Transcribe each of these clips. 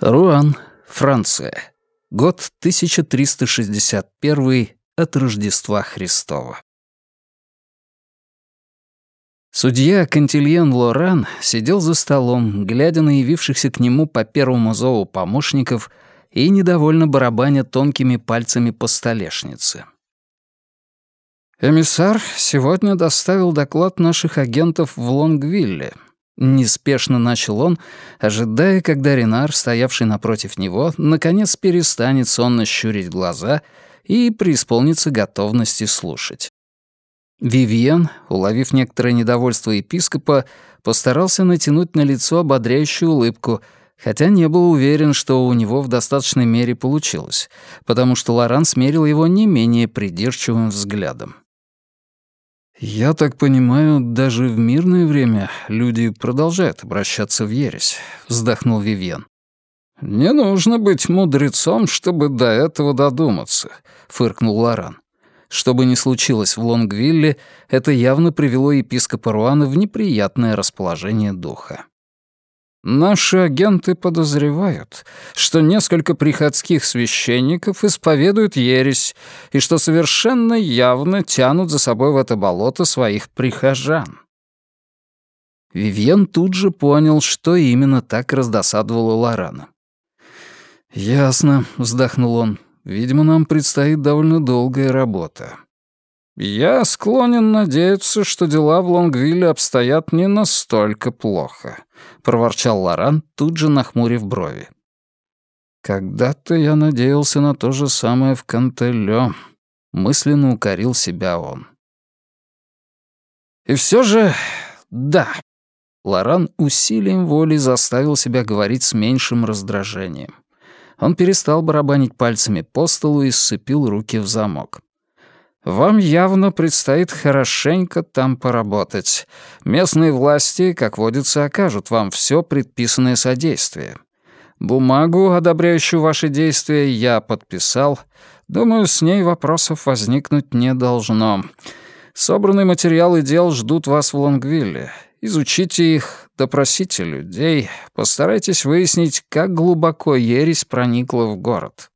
Руан, Франция. Год 1361 от Рождества Христова. Судья Кантильен Лоран сидел за столом, глядя на явившихся к нему по первому зову помощников и недовольно барабаня тонкими пальцами по столешнице. «Эмиссар сегодня доставил доклад наших агентов в Лонгвилле», Неспешно начал он, ожидая, когда Ренар, стоявший напротив него, наконец перестанет сонно щурить глаза и преисполнится готовности слушать. Вивьен, уловив некоторое недовольство епископа, постарался натянуть на лицо ободряющую улыбку, хотя не был уверен, что у него в достаточной мере получилось, потому что Лоран смерил его не менее придирчивым взглядом. «Я так понимаю, даже в мирное время люди продолжают обращаться в ересь», — вздохнул Вивьен. «Не нужно быть мудрецом, чтобы до этого додуматься», — фыркнул Лоран. Что бы ни случилось в Лонгвилле, это явно привело епископа Руана в неприятное расположение духа. Наши агенты подозревают, что несколько приходских священников исповедуют ересь и что совершенно явно тянут за собой в это болото своих прихожан. Вивьен тут же понял, что именно так раздосадовало Лорана. «Ясно», — вздохнул он. «Видимо, нам предстоит довольно долгая работа. «Я склонен надеяться, что дела в Лонгвилле обстоят не настолько плохо», — проворчал Лоран, тут же нахмурив брови. «Когда-то я надеялся на то же самое в Кантелё», — мысленно укорил себя он. «И все же, да». Лоран усилием воли заставил себя говорить с меньшим раздражением. Он перестал барабанить пальцами по столу и сцепил руки в замок. Вам явно предстоит хорошенько там поработать. Местные власти, как водится, окажут вам все предписанное содействие. Бумагу, одобряющую ваши действия, я подписал. Думаю, с ней вопросов возникнуть не должно. Собранные материалы дел ждут вас в Лонгвилле. Изучите их, допросите людей, постарайтесь выяснить, как глубоко ересь проникла в город.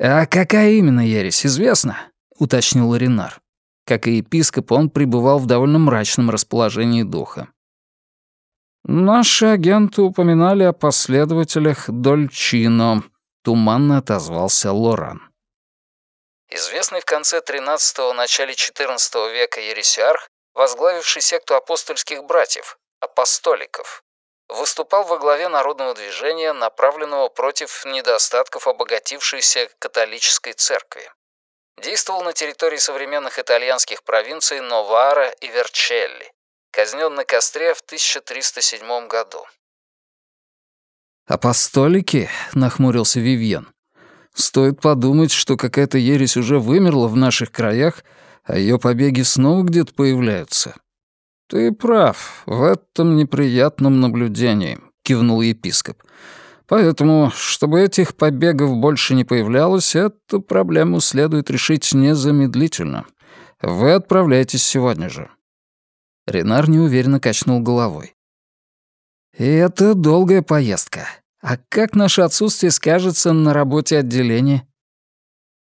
«А какая именно ересь, известно?» — уточнил Ренар. Как и епископ, он пребывал в довольно мрачном расположении духа. «Наши агенты упоминали о последователях Дольчино», — туманно отозвался Лоран. Известный в конце XIII – начале XIV века ересиарх, возглавивший секту апостольских братьев, апостоликов, выступал во главе народного движения, направленного против недостатков обогатившейся католической церкви. Действовал на территории современных итальянских провинций Новара и Верчелли. Казнен на костре в 1307 году. «Апостолики?» — нахмурился Вивьен. «Стоит подумать, что какая-то ересь уже вымерла в наших краях, а ее побеги снова где-то появляются». «Ты прав в этом неприятном наблюдении», — кивнул епископ. Поэтому, чтобы этих побегов больше не появлялось, эту проблему следует решить незамедлительно. Вы отправляйтесь сегодня же». Ренар неуверенно качнул головой. «И это долгая поездка. А как наше отсутствие скажется на работе отделения?»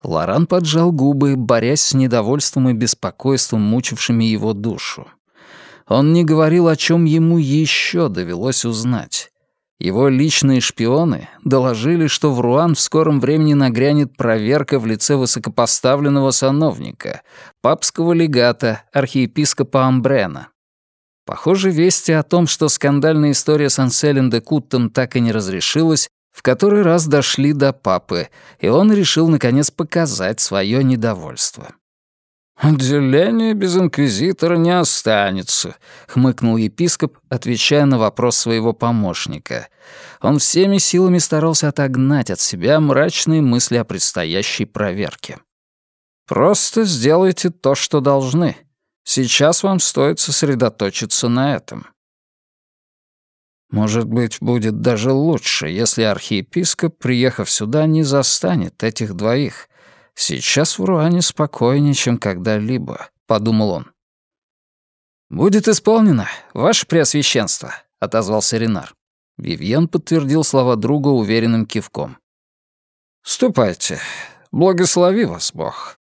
Лоран поджал губы, борясь с недовольством и беспокойством, мучившими его душу. Он не говорил, о чем ему еще довелось узнать. Его личные шпионы доложили, что в Руан в скором времени нагрянет проверка в лице высокопоставленного сановника, папского легата, архиепископа Амбрена. Похоже, вести о том, что скандальная история с Анселем де Куттом так и не разрешилась, в который раз дошли до папы, и он решил наконец показать свое недовольство. «Отделение без инквизитора не останется», — хмыкнул епископ, отвечая на вопрос своего помощника. Он всеми силами старался отогнать от себя мрачные мысли о предстоящей проверке. «Просто сделайте то, что должны. Сейчас вам стоит сосредоточиться на этом». Может быть, будет даже лучше, если архиепископ, приехав сюда, не застанет этих двоих — Сейчас в Руане спокойнее, чем когда-либо, подумал он. Будет исполнено, ваше преосвященство, отозвался Ренар. Вивьен подтвердил слова друга уверенным кивком. «Ступайте. Благослови вас Бог».